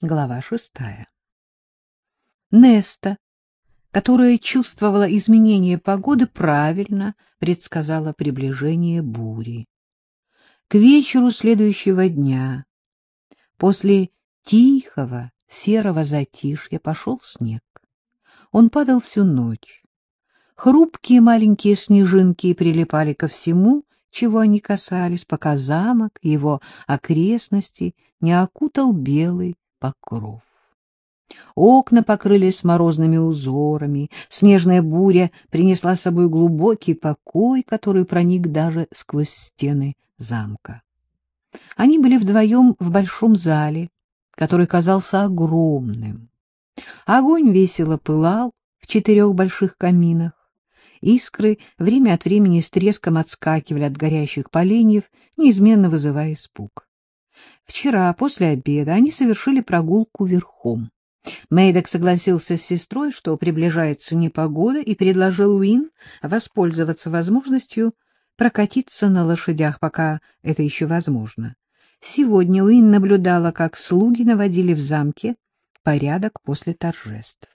Глава шестая. Неста, которая чувствовала изменение погоды, правильно предсказала приближение бури. К вечеру следующего дня, после тихого серого затишья, пошел снег. Он падал всю ночь. Хрупкие маленькие снежинки прилипали ко всему, чего они касались, пока замок его окрестности не окутал белый покров. Окна покрылись морозными узорами, снежная буря принесла с собой глубокий покой, который проник даже сквозь стены замка. Они были вдвоем в большом зале, который казался огромным. Огонь весело пылал в четырех больших каминах. Искры время от времени с треском отскакивали от горящих поленьев, неизменно вызывая испуг. Вчера, после обеда, они совершили прогулку верхом. Мейдок согласился с сестрой, что приближается непогода, и предложил Уин воспользоваться возможностью прокатиться на лошадях, пока это еще возможно. Сегодня Уин наблюдала, как слуги наводили в замке порядок после торжеств.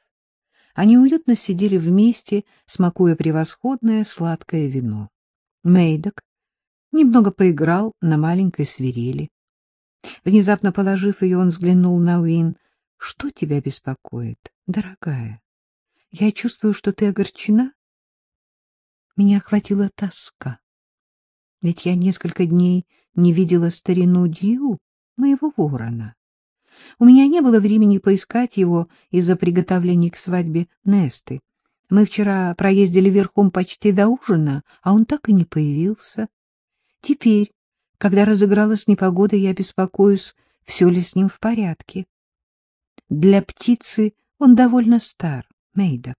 Они уютно сидели вместе, смакуя превосходное сладкое вино. Мейдок немного поиграл на маленькой свирели. Внезапно положив ее, он взглянул на Уин. — Что тебя беспокоит, дорогая? Я чувствую, что ты огорчена. Меня охватила тоска. Ведь я несколько дней не видела старину Дью, моего ворона. У меня не было времени поискать его из-за приготовлений к свадьбе Несты. Мы вчера проездили верхом почти до ужина, а он так и не появился. Теперь, когда разыгралась непогода, я беспокоюсь, все ли с ним в порядке. Для птицы он довольно стар, Мейдок.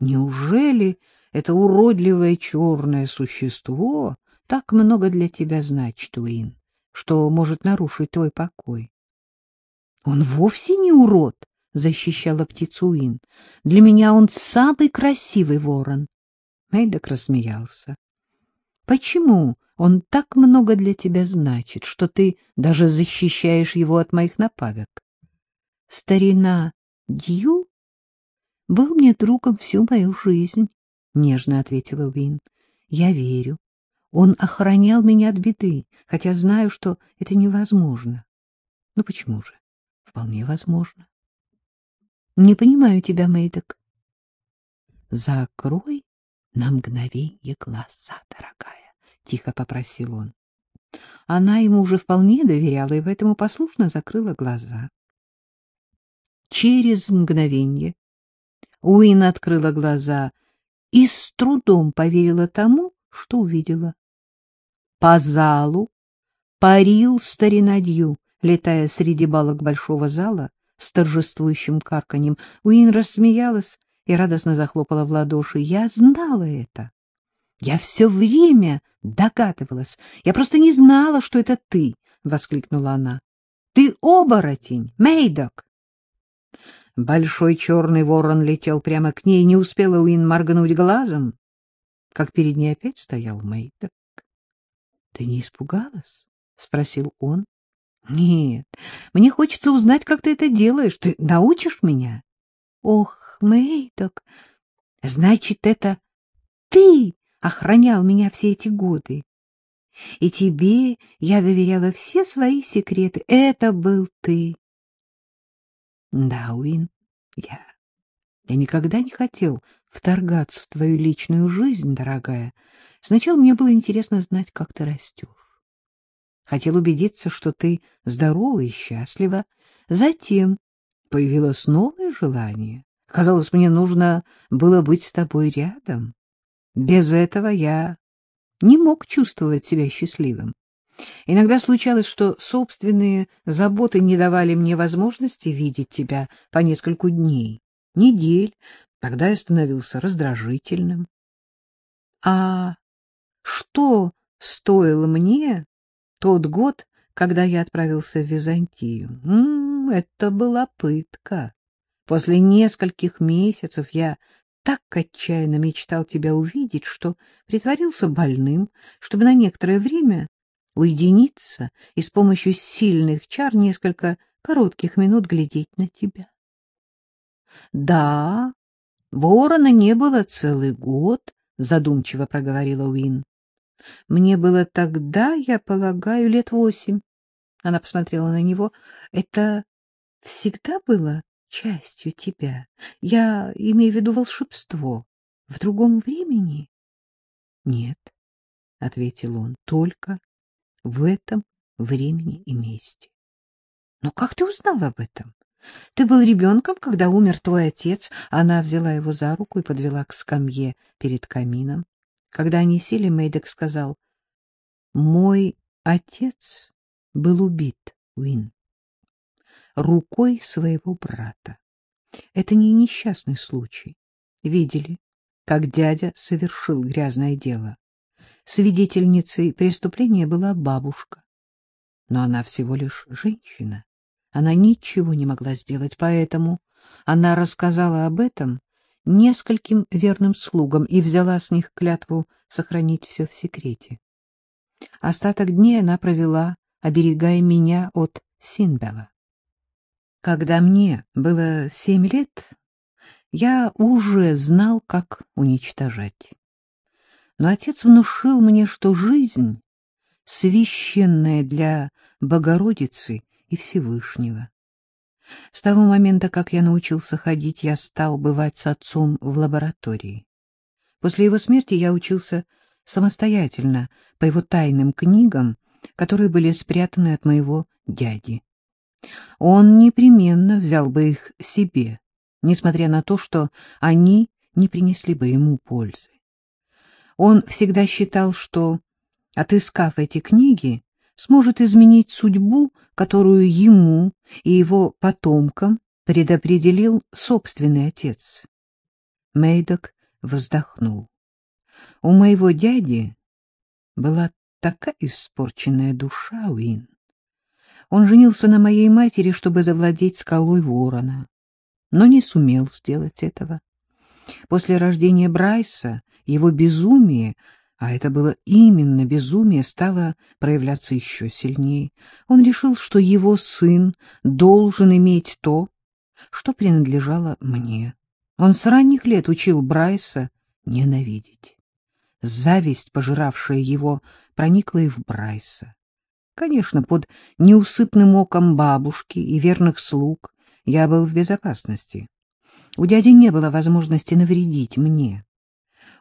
Неужели это уродливое черное существо так много для тебя значит, Уин, что может нарушить твой покой? Он вовсе не урод, — защищала птицу Уин. Для меня он самый красивый ворон. Мейдок рассмеялся. — Почему он так много для тебя значит, что ты даже защищаешь его от моих нападок? Старина Дью был мне другом всю мою жизнь, — нежно ответила Уин. — Я верю. Он охранял меня от беды, хотя знаю, что это невозможно. Ну почему же? Вполне возможно. Не понимаю тебя, Мэйдок. Закрой на мгновенье глаза, дорогая, — тихо попросил он. Она ему уже вполне доверяла и поэтому послушно закрыла глаза. Через мгновенье Уин открыла глаза и с трудом поверила тому, что увидела. По залу парил старинадью, летая среди балок большого зала с торжествующим карканьем. Уин рассмеялась и радостно захлопала в ладоши. Я знала это. Я все время догадывалась. Я просто не знала, что это ты, — воскликнула она. — Ты оборотень, Мейдок! Большой черный ворон летел прямо к ней, не успела Уин моргнуть глазом, как перед ней опять стоял Мейдок. — Ты не испугалась? — спросил он. Нет, мне хочется узнать, как ты это делаешь. Ты научишь меня? Ох, Мэйдок, значит, это ты охранял меня все эти годы. И тебе я доверяла все свои секреты. Это был ты. Да, Уин, я... Я никогда не хотел вторгаться в твою личную жизнь, дорогая. Сначала мне было интересно знать, как ты растешь. Хотел убедиться, что ты здорова и счастлива. Затем появилось новое желание. Казалось, мне нужно было быть с тобой рядом. Без этого я не мог чувствовать себя счастливым. Иногда случалось, что собственные заботы не давали мне возможности видеть тебя по нескольку дней, недель. Тогда я становился раздражительным. А что стоило мне тот год, когда я отправился в Византию. М -м, это была пытка. После нескольких месяцев я так отчаянно мечтал тебя увидеть, что притворился больным, чтобы на некоторое время уединиться и с помощью сильных чар несколько коротких минут глядеть на тебя. — Да, ворона не было целый год, — задумчиво проговорила Уин. — Мне было тогда, я полагаю, лет восемь. Она посмотрела на него. — Это всегда было частью тебя? Я имею в виду волшебство. В другом времени? — Нет, — ответил он, — только в этом времени и месте. — Но как ты узнал об этом? Ты был ребенком, когда умер твой отец. Она взяла его за руку и подвела к скамье перед камином. Когда они сели, Мэйдок сказал, — Мой отец был убит, Уин, рукой своего брата. Это не несчастный случай. Видели, как дядя совершил грязное дело. Свидетельницей преступления была бабушка. Но она всего лишь женщина. Она ничего не могла сделать, поэтому она рассказала об этом нескольким верным слугам и взяла с них клятву сохранить все в секрете. Остаток дней она провела, оберегая меня от Синбела. Когда мне было семь лет, я уже знал, как уничтожать. Но отец внушил мне, что жизнь священная для Богородицы и Всевышнего. С того момента, как я научился ходить, я стал бывать с отцом в лаборатории. После его смерти я учился самостоятельно по его тайным книгам, которые были спрятаны от моего дяди. Он непременно взял бы их себе, несмотря на то, что они не принесли бы ему пользы. Он всегда считал, что отыскав эти книги, сможет изменить судьбу, которую ему и его потомкам предопределил собственный отец. Мейдок вздохнул. У моего дяди была такая испорченная душа, Уин. Он женился на моей матери, чтобы завладеть скалой ворона, но не сумел сделать этого. После рождения Брайса его безумие а это было именно безумие, стало проявляться еще сильнее. Он решил, что его сын должен иметь то, что принадлежало мне. Он с ранних лет учил Брайса ненавидеть. Зависть, пожиравшая его, проникла и в Брайса. Конечно, под неусыпным оком бабушки и верных слуг я был в безопасности. У дяди не было возможности навредить мне.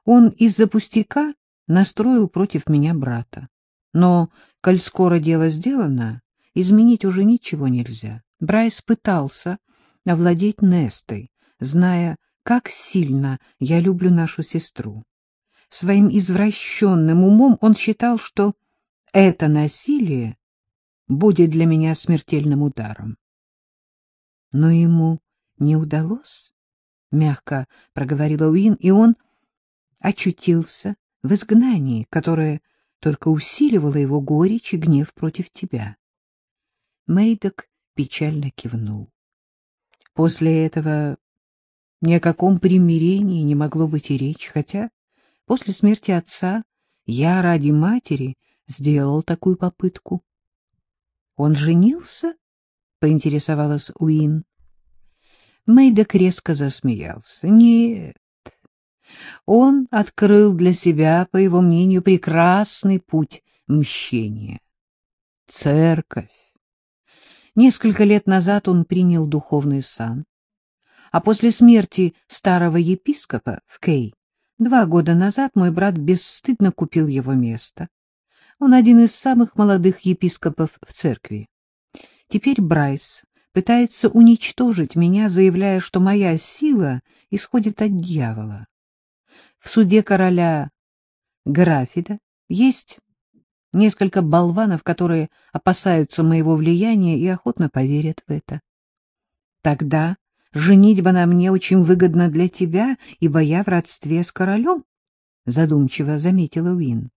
Он из-за пустяка настроил против меня брата. Но, коль скоро дело сделано, изменить уже ничего нельзя. Брайс пытался овладеть Нестой, зная, как сильно я люблю нашу сестру. Своим извращенным умом он считал, что это насилие будет для меня смертельным ударом. Но ему не удалось, — мягко проговорила Уин, и он очутился в изгнании, которое только усиливало его горечь и гнев против тебя. Мейдок печально кивнул. После этого ни о каком примирении не могло быть и речи, хотя после смерти отца я ради матери сделал такую попытку. — Он женился? — поинтересовалась Уин. Мейдок резко засмеялся. — Нет, он открыл для себя, по его мнению, прекрасный путь мщения. Церковь. Несколько лет назад он принял духовный сан, а после смерти старого епископа в Кей два года назад мой брат бесстыдно купил его место. Он один из самых молодых епископов в церкви. Теперь Брайс пытается уничтожить меня, заявляя, что моя сила исходит от дьявола. В суде короля Графида есть несколько болванов, которые опасаются моего влияния и охотно поверят в это. Тогда женитьба на мне очень выгодна для тебя, ибо я в родстве с королем, — задумчиво заметила Уин. —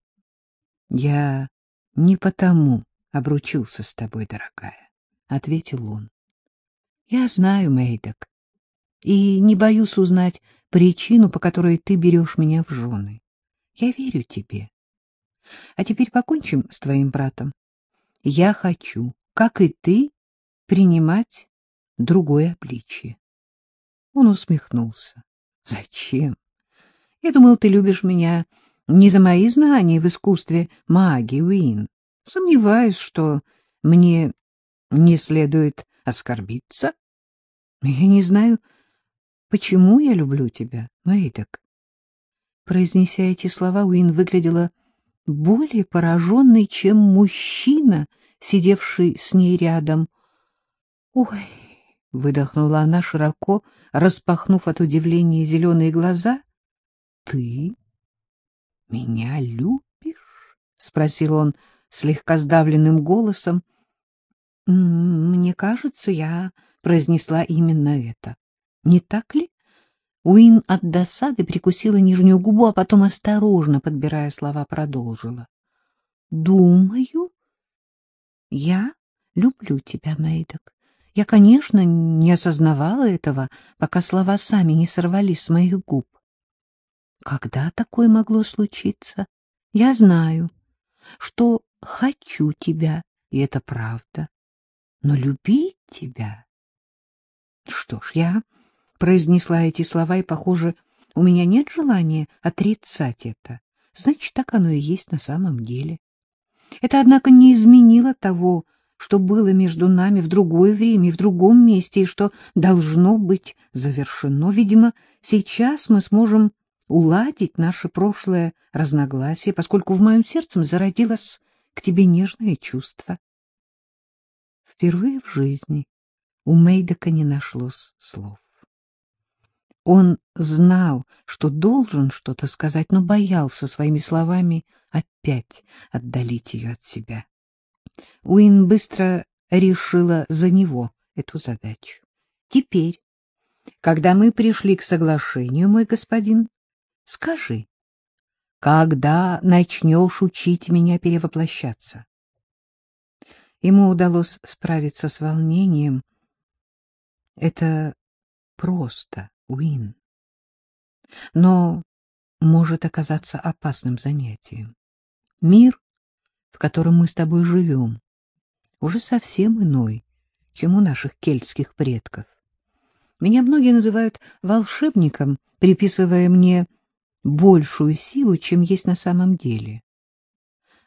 Я не потому обручился с тобой, дорогая, — ответил он. — Я знаю, Мейдок, и не боюсь узнать причину, по которой ты берешь меня в жены. Я верю тебе. А теперь покончим с твоим братом. Я хочу, как и ты, принимать другое обличие. Он усмехнулся. — Зачем? Я думал, ты любишь меня не за мои знания в искусстве магии, Уин. Сомневаюсь, что мне не следует оскорбиться. Я не знаю, почему я люблю тебя, Мэйдок. Произнеся эти слова, Уин выглядела более пораженной, чем мужчина, сидевший с ней рядом. — Ой! — выдохнула она широко, распахнув от удивления зеленые глаза. — Ты меня любишь? — спросил он слегка сдавленным голосом. — Мне кажется, я произнесла именно это. Не так ли? Уин от досады прикусила нижнюю губу, а потом, осторожно подбирая слова, продолжила. — Думаю, я люблю тебя, Мэйдок. Я, конечно, не осознавала этого, пока слова сами не сорвались с моих губ. Когда такое могло случиться? Я знаю, что хочу тебя, и это правда. Но любить тебя... Что ж, я произнесла эти слова, и, похоже, у меня нет желания отрицать это. Значит, так оно и есть на самом деле. Это, однако, не изменило того, что было между нами в другое время и в другом месте, и что должно быть завершено. Видимо, сейчас мы сможем уладить наше прошлое разногласие, поскольку в моем сердце зародилось к тебе нежное чувство. Впервые в жизни у Мейдока не нашлось слов. Он знал, что должен что-то сказать, но боялся своими словами опять отдалить ее от себя. Уин быстро решила за него эту задачу. Теперь, когда мы пришли к соглашению, мой господин, скажи, когда начнешь учить меня перевоплощаться? Ему удалось справиться с волнением. Это просто, Уин. Но может оказаться опасным занятием. Мир в котором мы с тобой живем, уже совсем иной, чем у наших кельтских предков. Меня многие называют волшебником, приписывая мне большую силу, чем есть на самом деле.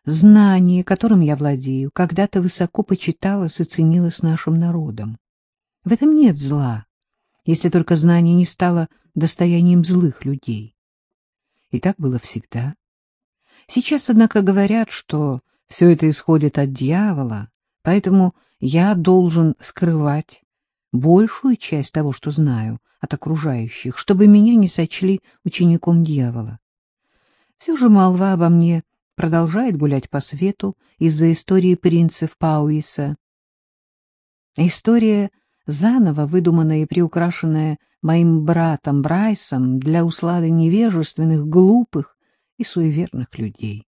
Знание, которым я владею, когда-то высоко почиталось и ценилось нашим народом. В этом нет зла, если только знание не стало достоянием злых людей. И так было всегда. Сейчас, однако, говорят, что все это исходит от дьявола, поэтому я должен скрывать большую часть того, что знаю от окружающих, чтобы меня не сочли учеником дьявола. Все же молва обо мне продолжает гулять по свету из-за истории принцев Пауиса. История, заново выдуманная и приукрашенная моим братом Брайсом для услады невежественных, глупых и суеверных людей.